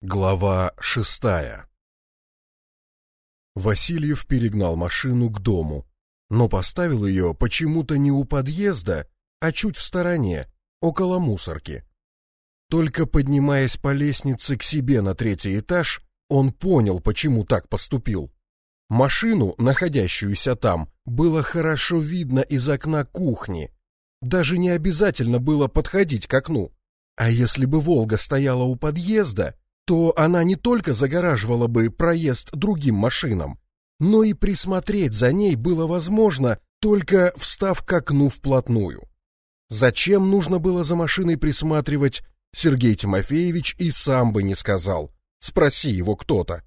Глава шестая Васильев перегнал машину к дому, но поставил ее почему-то не у подъезда, а чуть в стороне, около мусорки. Только поднимаясь по лестнице к себе на третий этаж, он понял, почему так поступил. Машину, находящуюся там, было хорошо видно из окна кухни. Даже не обязательно было подходить к окну. А если бы Волга стояла у подъезда, то она не только загораживала бы проезд другим машинам, но и присмотреть за ней было возможно, только встав к окну вплотную. Зачем нужно было за машиной присматривать, Сергей Тимофеевич и сам бы не сказал. Спроси его кто-то.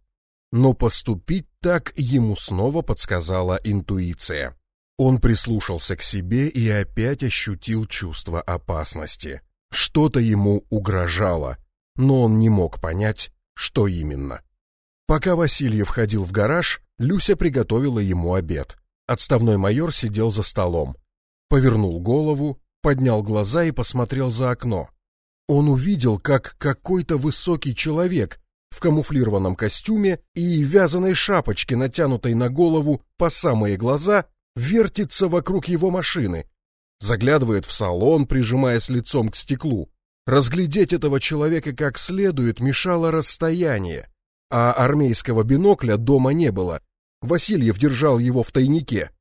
Но поступить так ему снова подсказала интуиция. Он прислушался к себе и опять ощутил чувство опасности. Что-то ему угрожало, но он не мог понять, что именно. Пока Васильев ходил в гараж, Люся приготовила ему обед. Отставной майор сидел за столом. Повернул голову, поднял глаза и посмотрел за окно. Он увидел, как какой-то высокий человек в камуфлированном костюме и вязаной шапочке, натянутой на голову по самые глаза, вертится вокруг его машины, заглядывает в салон, прижимаясь лицом к стеклу. Разглядеть этого человека как следует мешало расстояние, а армейского бинокля дома не было. Васильев держал его в тайнике.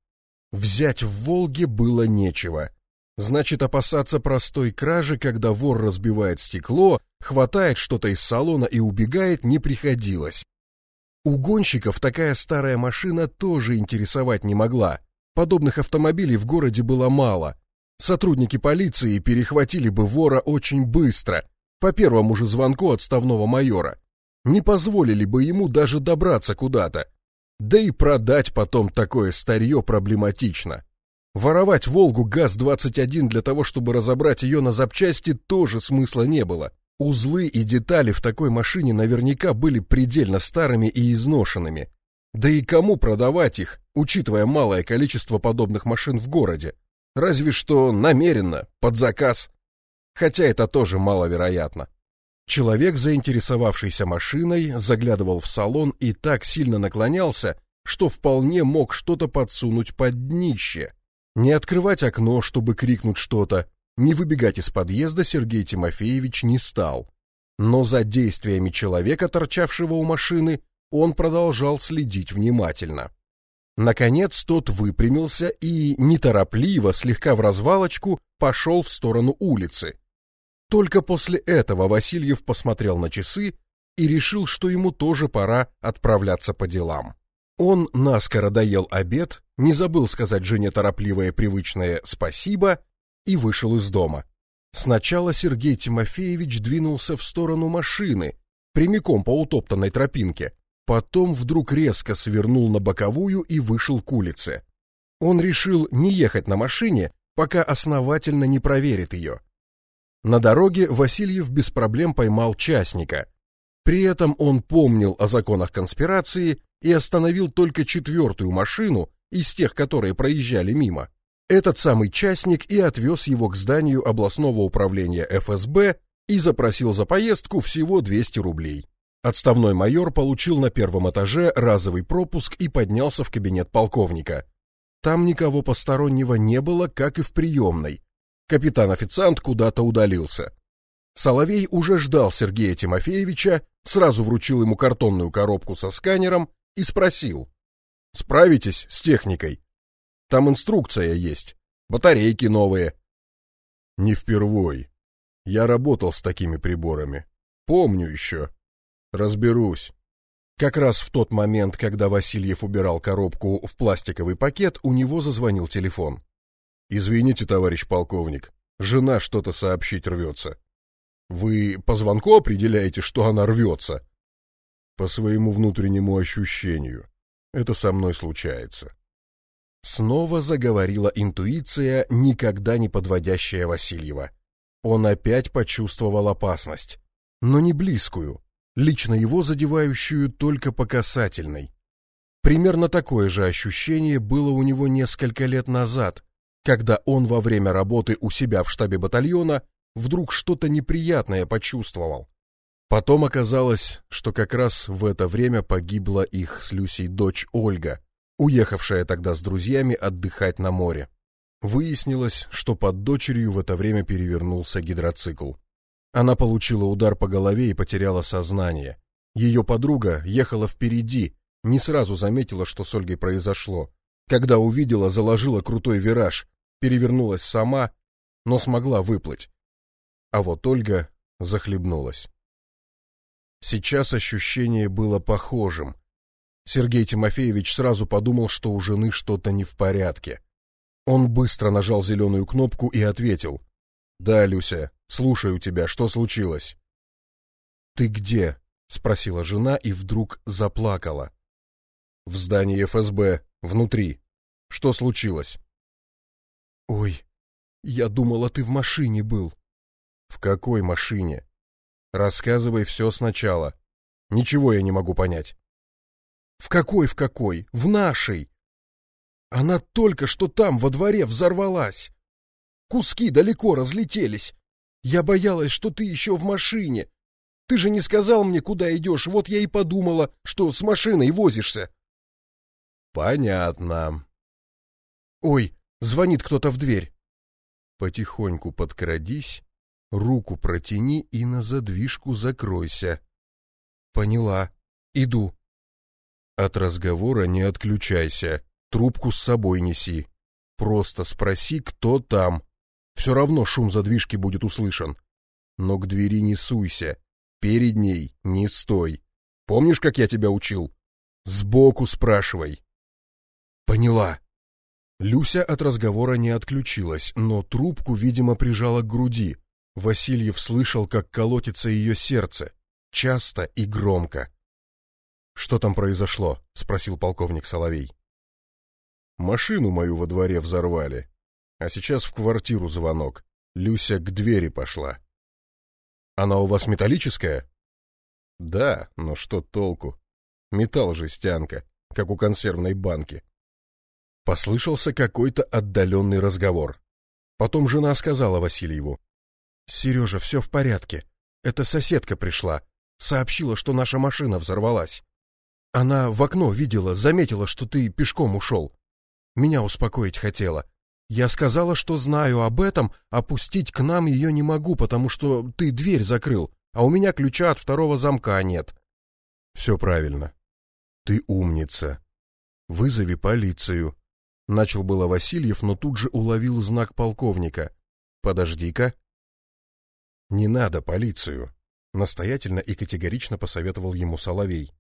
Взять в Волге было нечего. Значит, опасаться простой кражи, когда вор разбивает стекло, хватает что-то из салона и убегает, не приходилось. У гонщиков такая старая машина тоже интересовать не могла. Подобных автомобилей в городе было мало, Сотрудники полиции перехватили бы вора очень быстро, по первому же звонку отставного майора. Не позволили бы ему даже добраться куда-то. Да и продать потом такое старье проблематично. Воровать «Волгу» ГАЗ-21 для того, чтобы разобрать ее на запчасти, тоже смысла не было. Узлы и детали в такой машине наверняка были предельно старыми и изношенными. Да и кому продавать их, учитывая малое количество подобных машин в городе? Разве что намеренно, под заказ. Хотя это тоже маловероятно. Человек, заинтересовавшийся машиной, заглядывал в салон и так сильно наклонялся, что вполне мог что-то подсунуть под днище. Не открывать окно, чтобы крикнуть что-то, не выбегать из подъезда Сергей Тимофеевич не стал. Но за действиями человека, торчавшего у машины, он продолжал следить внимательно. Наконец тот выпрямился и, неторопливо, слегка в развалочку, пошел в сторону улицы. Только после этого Васильев посмотрел на часы и решил, что ему тоже пора отправляться по делам. Он наскоро доел обед, не забыл сказать жене торопливое привычное «спасибо» и вышел из дома. Сначала Сергей Тимофеевич двинулся в сторону машины, прямиком по утоптанной тропинке, Потом вдруг резко свернул на боковую и вышел к улице. Он решил не ехать на машине, пока основательно не проверит ее. На дороге Васильев без проблем поймал частника. При этом он помнил о законах конспирации и остановил только четвертую машину из тех, которые проезжали мимо. Этот самый частник и отвез его к зданию областного управления ФСБ и запросил за поездку всего 200 рублей. Отставной майор получил на первом этаже разовый пропуск и поднялся в кабинет полковника. Там никого постороннего не было, как и в приемной. Капитан-официант куда-то удалился. Соловей уже ждал Сергея Тимофеевича, сразу вручил ему картонную коробку со сканером и спросил. «Справитесь с техникой? Там инструкция есть, батарейки новые». «Не впервой. Я работал с такими приборами. Помню еще», Разберусь. Как раз в тот момент, когда Васильев убирал коробку в пластиковый пакет, у него зазвонил телефон. Извините, товарищ полковник, жена что-то сообщить рвется. Вы по звонку определяете, что она рвется? По своему внутреннему ощущению. Это со мной случается. Снова заговорила интуиция, никогда не подводящая Васильева. Он опять почувствовал опасность, но не близкую, лично его задевающую только по касательной. Примерно такое же ощущение было у него несколько лет назад, когда он во время работы у себя в штабе батальона вдруг что-то неприятное почувствовал. Потом оказалось, что как раз в это время погибла их с Люсей дочь Ольга, уехавшая тогда с друзьями отдыхать на море. Выяснилось, что под дочерью в это время перевернулся гидроцикл. Она получила удар по голове и потеряла сознание. Ее подруга ехала впереди, не сразу заметила, что с Ольгой произошло. Когда увидела, заложила крутой вираж, перевернулась сама, но смогла выплыть. А вот Ольга захлебнулась. Сейчас ощущение было похожим. Сергей Тимофеевич сразу подумал, что у жены что-то не в порядке. Он быстро нажал зеленую кнопку и ответил. «Да, Люся, слушаю тебя, что случилось?» «Ты где?» — спросила жена и вдруг заплакала. «В здании ФСБ, внутри. Что случилось?» «Ой, я думала, ты в машине был». «В какой машине?» «Рассказывай все сначала. Ничего я не могу понять». «В какой, в какой? В нашей!» «Она только что там, во дворе, взорвалась!» «Куски далеко разлетелись. Я боялась, что ты еще в машине. Ты же не сказал мне, куда идешь, вот я и подумала, что с машиной возишься». «Понятно». «Ой, звонит кто-то в дверь». Потихоньку подкрадись, руку протяни и на задвижку закройся. Поняла. Иду. От разговора не отключайся. Трубку с собой неси. Просто спроси, кто там. Все равно шум задвижки будет услышан. Но к двери не суйся. Перед ней не стой. Помнишь, как я тебя учил? Сбоку спрашивай. Поняла. Люся от разговора не отключилась, но трубку, видимо, прижала к груди. Васильев слышал, как колотится ее сердце, часто и громко. «Что там произошло?» — спросил полковник Соловей. «Машину мою во дворе взорвали, а сейчас в квартиру звонок. Люся к двери пошла». «Она у вас металлическая?» «Да, но что толку? Металл жестянка, как у консервной банки». Послышался какой-то отдаленный разговор. Потом жена сказала Васильеву. «Сережа, все в порядке. Эта соседка пришла. Сообщила, что наша машина взорвалась. Она в окно видела, заметила, что ты пешком ушел. Меня успокоить хотела. Я сказала, что знаю об этом, а пустить к нам ее не могу, потому что ты дверь закрыл, а у меня ключа от второго замка нет». «Все правильно. Ты умница. Вызови полицию. Начал было Васильев, но тут же уловил знак полковника. «Подожди-ка». «Не надо полицию», — настоятельно и категорично посоветовал ему Соловей.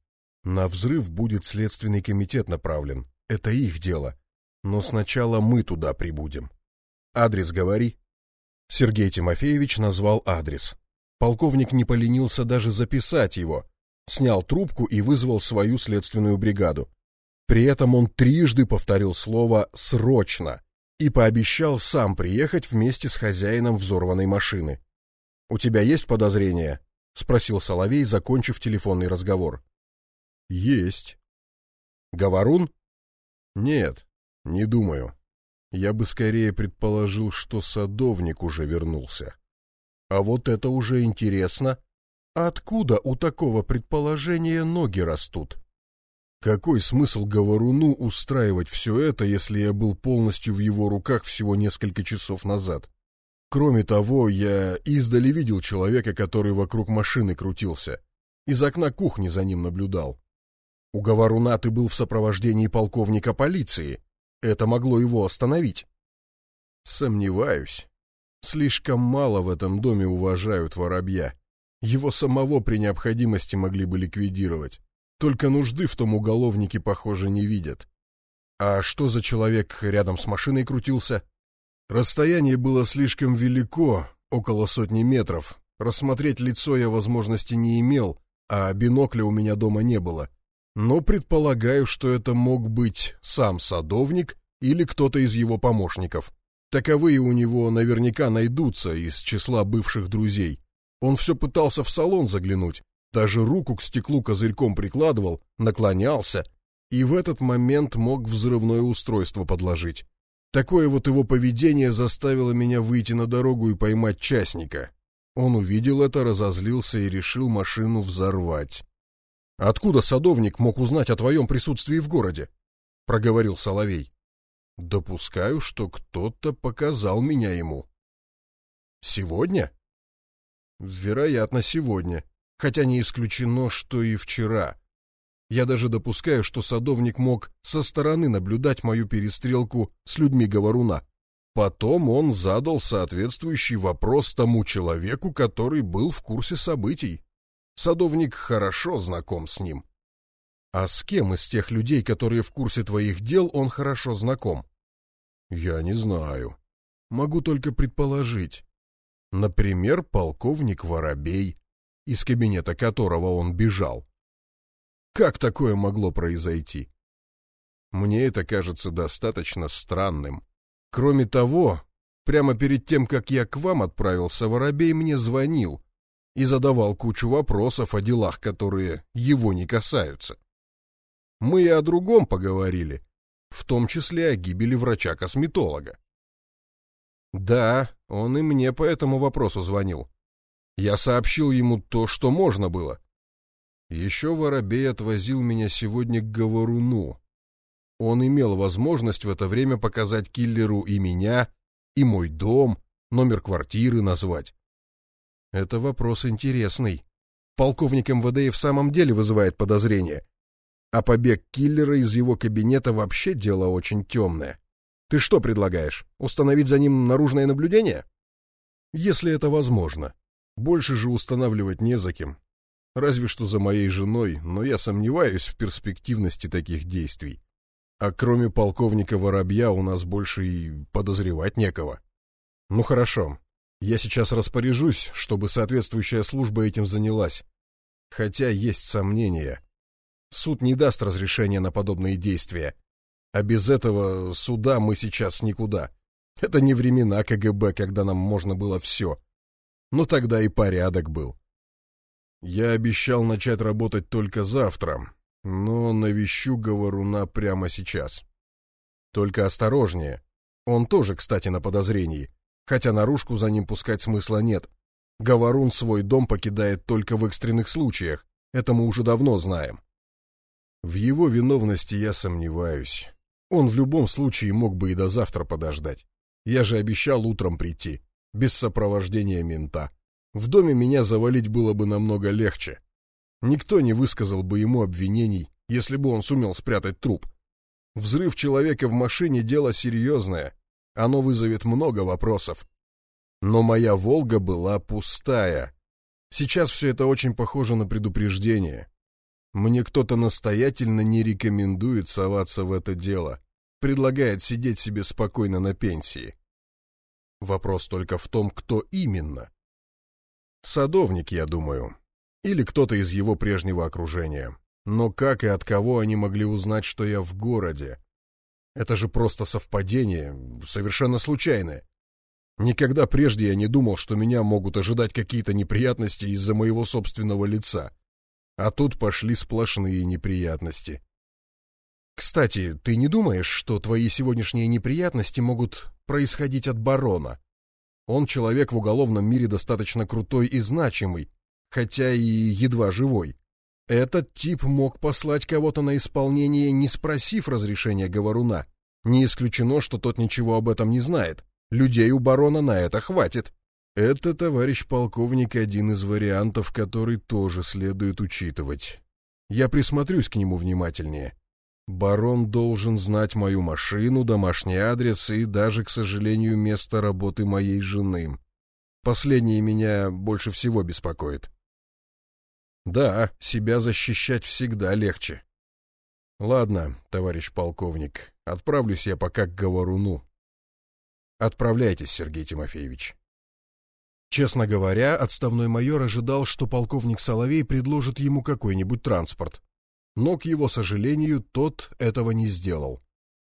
«На взрыв будет следственный комитет направлен. Это их дело. Но сначала мы туда прибудем. Адрес говори». Сергей Тимофеевич назвал адрес. Полковник не поленился даже записать его. Снял трубку и вызвал свою следственную бригаду. При этом он трижды повторил слово «срочно» и пообещал сам приехать вместе с хозяином взорванной машины. «У тебя есть подозрения?» — спросил Соловей, закончив телефонный разговор. «Есть». «Говорун?» «Нет, не думаю. Я бы скорее предположил, что садовник уже вернулся. А вот это уже интересно. Откуда у такого предположения ноги растут?» Какой смысл говоруну устраивать все это, если я был полностью в его руках всего несколько часов назад? Кроме того, я издали видел человека, который вокруг машины крутился. Из окна кухни за ним наблюдал. У говоруна ты был в сопровождении полковника полиции. Это могло его остановить. Сомневаюсь. Слишком мало в этом доме уважают воробья. Его самого при необходимости могли бы ликвидировать. Только нужды в том уголовники, похоже, не видят. А что за человек рядом с машиной крутился? Расстояние было слишком велико, около сотни метров. Рассмотреть лицо я возможности не имел, а бинокля у меня дома не было. Но предполагаю, что это мог быть сам садовник или кто-то из его помощников. Таковые у него наверняка найдутся из числа бывших друзей. Он все пытался в салон заглянуть, даже руку к стеклу козырьком прикладывал, наклонялся, и в этот момент мог взрывное устройство подложить. Такое вот его поведение заставило меня выйти на дорогу и поймать частника. Он увидел это, разозлился и решил машину взорвать. Откуда садовник мог узнать о твоем присутствии в городе? проговорил Соловей. Допускаю, что кто-то показал меня ему. Сегодня? Вероятно, сегодня, хотя не исключено, что и вчера. Я даже допускаю, что садовник мог со стороны наблюдать мою перестрелку с людьми говоруна. Потом он задал соответствующий вопрос тому человеку, который был в курсе событий. Садовник хорошо знаком с ним. А с кем из тех людей, которые в курсе твоих дел, он хорошо знаком? Я не знаю. Могу только предположить. Например, полковник Воробей, из кабинета которого он бежал. Как такое могло произойти? Мне это кажется достаточно странным. Кроме того, прямо перед тем, как я к вам отправился, Воробей мне звонил и задавал кучу вопросов о делах, которые его не касаются. Мы и о другом поговорили, в том числе о гибели врача-косметолога. Да, он и мне по этому вопросу звонил. Я сообщил ему то, что можно было. Еще Воробей отвозил меня сегодня к Говоруну. Он имел возможность в это время показать киллеру и меня, и мой дом, номер квартиры назвать. Это вопрос интересный. Полковник МВД и в самом деле вызывает подозрения. А побег киллера из его кабинета вообще дело очень темное. Ты что предлагаешь? Установить за ним наружное наблюдение? Если это возможно. Больше же устанавливать не за кем. Разве что за моей женой, но я сомневаюсь в перспективности таких действий. А кроме полковника Воробья у нас больше и подозревать некого. Ну хорошо, я сейчас распоряжусь, чтобы соответствующая служба этим занялась. Хотя есть сомнения. Суд не даст разрешения на подобные действия. А без этого суда мы сейчас никуда. Это не времена КГБ, когда нам можно было все. Но тогда и порядок был. Я обещал начать работать только завтра, но навещу Говоруна прямо сейчас. Только осторожнее. Он тоже, кстати, на подозрении хотя наружку за ним пускать смысла нет. Говорун свой дом покидает только в экстренных случаях, это мы уже давно знаем. В его виновности я сомневаюсь. Он в любом случае мог бы и до завтра подождать. Я же обещал утром прийти, без сопровождения мента. В доме меня завалить было бы намного легче. Никто не высказал бы ему обвинений, если бы он сумел спрятать труп. Взрыв человека в машине — дело серьезное, оно вызовет много вопросов. Но моя «Волга» была пустая. Сейчас все это очень похоже на предупреждение. Мне кто-то настоятельно не рекомендует соваться в это дело. Предлагает сидеть себе спокойно на пенсии. Вопрос только в том, кто именно. Садовник, я думаю. Или кто-то из его прежнего окружения. Но как и от кого они могли узнать, что я в городе? Это же просто совпадение, совершенно случайное. Никогда прежде я не думал, что меня могут ожидать какие-то неприятности из-за моего собственного лица. А тут пошли сплошные неприятности. Кстати, ты не думаешь, что твои сегодняшние неприятности могут происходить от барона? Он человек в уголовном мире достаточно крутой и значимый, хотя и едва живой. Этот тип мог послать кого-то на исполнение, не спросив разрешения говоруна. Не исключено, что тот ничего об этом не знает. Людей у барона на это хватит. Это, товарищ полковник, один из вариантов, который тоже следует учитывать. Я присмотрюсь к нему внимательнее. Барон должен знать мою машину, домашний адрес и даже, к сожалению, место работы моей жены. Последнее меня больше всего беспокоит. Да, себя защищать всегда легче. Ладно, товарищ полковник, отправлюсь я пока к говоруну. Отправляйтесь, Сергей Тимофеевич. Честно говоря, отставной майор ожидал, что полковник Соловей предложит ему какой-нибудь транспорт. Но, к его сожалению, тот этого не сделал.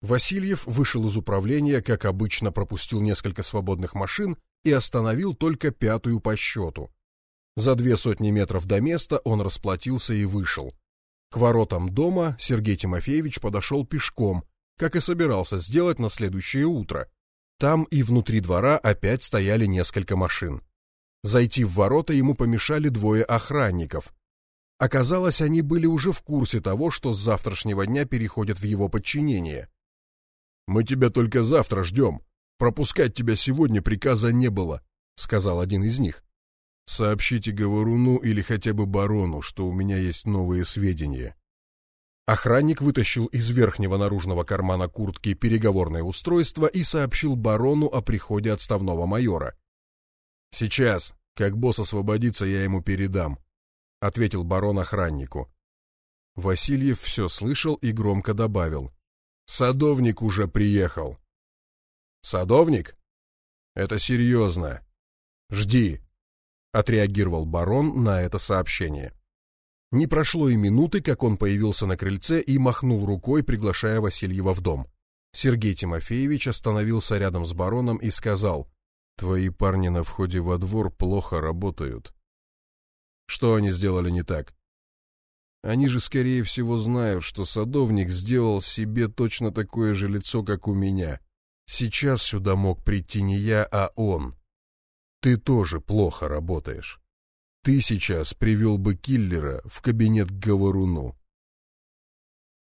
Васильев вышел из управления, как обычно пропустил несколько свободных машин и остановил только пятую по счету. За две сотни метров до места он расплатился и вышел. К воротам дома Сергей Тимофеевич подошел пешком, как и собирался сделать на следующее утро. Там и внутри двора опять стояли несколько машин. Зайти в ворота ему помешали двое охранников. Оказалось, они были уже в курсе того, что с завтрашнего дня переходят в его подчинение. «Мы тебя только завтра ждем. Пропускать тебя сегодня приказа не было», — сказал один из них. «Сообщите Говоруну или хотя бы барону, что у меня есть новые сведения». Охранник вытащил из верхнего наружного кармана куртки переговорное устройство и сообщил барону о приходе отставного майора. «Сейчас, как босс освободится, я ему передам», — ответил барон охраннику. Васильев все слышал и громко добавил. «Садовник уже приехал». «Садовник? Это серьезно. Жди», — отреагировал барон на это сообщение. Не прошло и минуты, как он появился на крыльце и махнул рукой, приглашая Васильева в дом. Сергей Тимофеевич остановился рядом с бароном и сказал, «Твои парни на входе во двор плохо работают». «Что они сделали не так?» Они же, скорее всего, знают, что садовник сделал себе точно такое же лицо, как у меня. Сейчас сюда мог прийти не я, а он. Ты тоже плохо работаешь. Ты сейчас привел бы киллера в кабинет к Говоруну.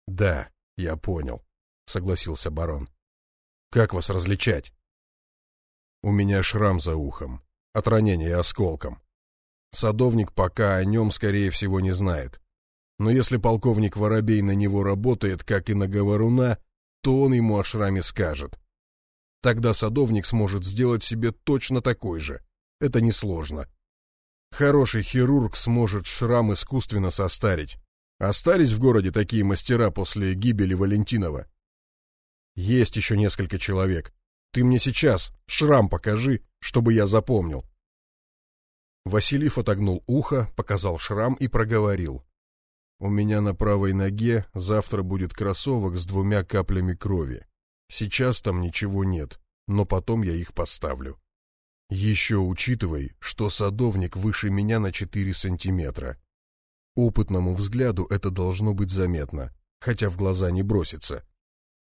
Да, я понял, согласился барон. Как вас различать? У меня шрам за ухом, от ранения осколком. Садовник пока о нем, скорее всего, не знает. Но если полковник Воробей на него работает, как и на Говоруна, то он ему о шраме скажет. Тогда садовник сможет сделать себе точно такой же. Это несложно. Хороший хирург сможет шрам искусственно состарить. Остались в городе такие мастера после гибели Валентинова? Есть еще несколько человек. Ты мне сейчас шрам покажи, чтобы я запомнил. Васильев отогнул ухо, показал шрам и проговорил. У меня на правой ноге завтра будет кроссовок с двумя каплями крови. Сейчас там ничего нет, но потом я их поставлю. Еще учитывай, что садовник выше меня на 4 сантиметра. Опытному взгляду это должно быть заметно, хотя в глаза не бросится.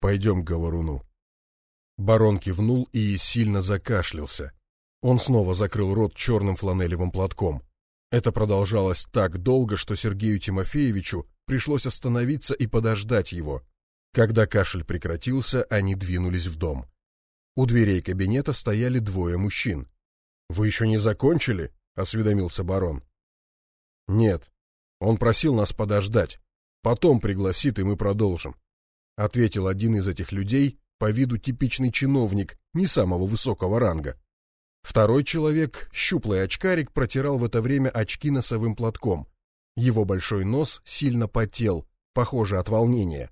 Пойдем к говоруну. Барон кивнул и сильно закашлялся. Он снова закрыл рот черным фланелевым платком. Это продолжалось так долго, что Сергею Тимофеевичу пришлось остановиться и подождать его. Когда кашель прекратился, они двинулись в дом. У дверей кабинета стояли двое мужчин. «Вы еще не закончили?» — осведомился барон. «Нет. Он просил нас подождать. Потом пригласит, и мы продолжим», — ответил один из этих людей, по виду типичный чиновник, не самого высокого ранга. Второй человек, щуплый очкарик, протирал в это время очки носовым платком. Его большой нос сильно потел, похоже, от волнения.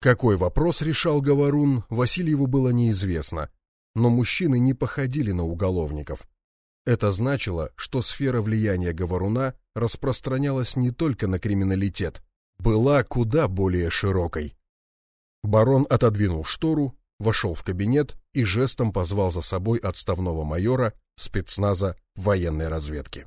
Какой вопрос решал Говорун, Васильеву было неизвестно но мужчины не походили на уголовников. Это значило, что сфера влияния Говоруна распространялась не только на криминалитет, была куда более широкой. Барон отодвинул штору, вошел в кабинет и жестом позвал за собой отставного майора спецназа военной разведки.